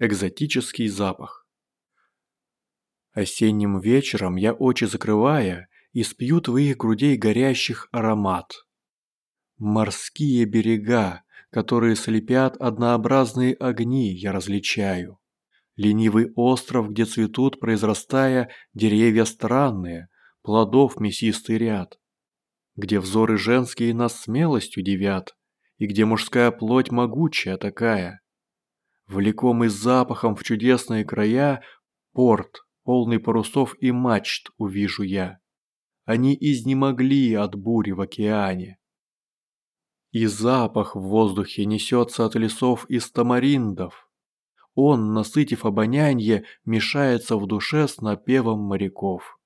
Экзотический запах. Осенним вечером я очи закрывая, и спью твоих грудей горящих аромат. Морские берега, которые слепят однообразные огни, я различаю. Ленивый остров, где цветут, произрастая, деревья странные, плодов мясистый ряд. Где взоры женские нас смелостью удивят, и где мужская плоть могучая такая. Влекомый запахом в чудесные края, порт, полный парусов и мачт, увижу я. Они изнемогли от бури в океане. И запах в воздухе несется от лесов из тамариндов. Он, насытив обонянье, мешается в душе с напевом моряков.